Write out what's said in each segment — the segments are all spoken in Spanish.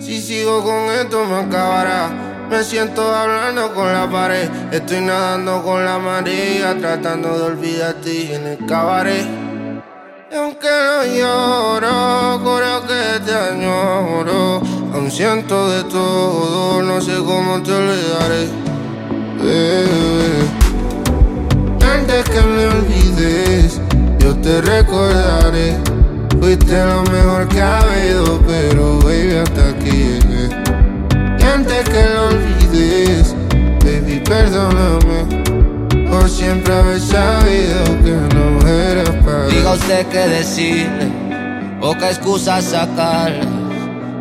Si sigo con esto me acabará. Me siento hablando con la pared. Estoy nadando con la marea, tratando de olvidarte en el cabaret. Y aunque no lloro, creo que te añoro. Aún siento de todo, no sé cómo te olvidaré. Antes que me olvides, yo te recordaré. Fuiste lo mejor que ha habido, pero baby, hasta aquí llegué. Y antes que lo olvides, baby, perdóname. Por siempre haber sabido que no eras para Diga usted qué decirle, poca excusa sacarle.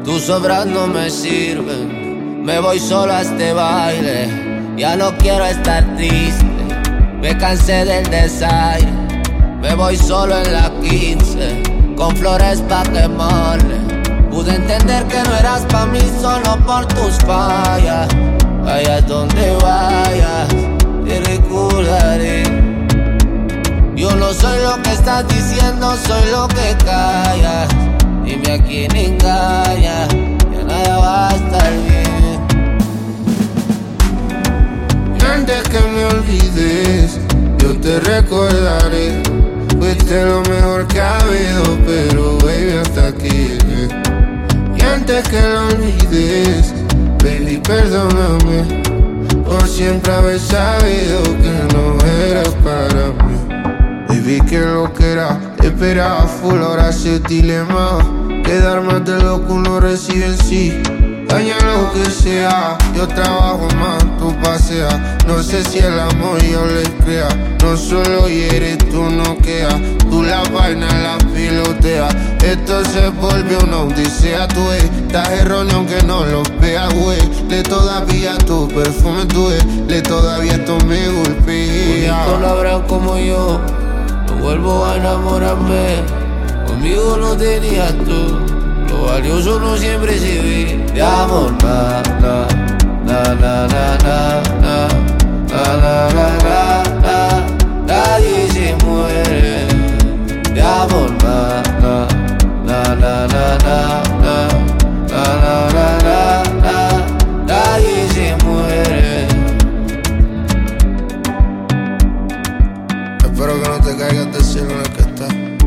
Tus obras no me sirven, me voy solo a este baile. Ya no quiero estar triste, me cansé del desaire. Me voy solo en la 15 con flores pa' quemarle. Pude entender que no eras pa' mí solo por tus fallas. Vayas donde vayas, te recordaré. Yo no soy lo que estás diciendo, soy lo que callas. Dime a quién engaña, ya nada va a estar bien. Antes que me olvides, yo te recordaré. Fuiste lo mejor que ha habido, pero baby, hasta aquí. Y antes que lo olvides, baby, perdóname. Por siempre haber sabido que no eras para mí. Baby, que lo que era, esperaba full, ahora se dilema. Quedar más de lo que uno recibe en sí. Daña lo que sea, yo trabajo más, tú paseas. No sé si el amor yo le crea. No solo eres tú no queda. Tú la vaina la piloteas. Esto se volvió una odisea, tú Estás erróneo aunque no lo veas, güey. Le todavía tu perfume, tú Le todavía esto me golpea. Habrán como yo, no vuelvo a enamorarme. Conmigo no tenías tú. Lo valioso no siempre se ve de amor, na, na, na, na, na, na, na, na, na, na, na, se muere de amor, na, na, na, na, na, na, na, na, na, na, na, muere. Espero que no te caigas del cielo en el que estás.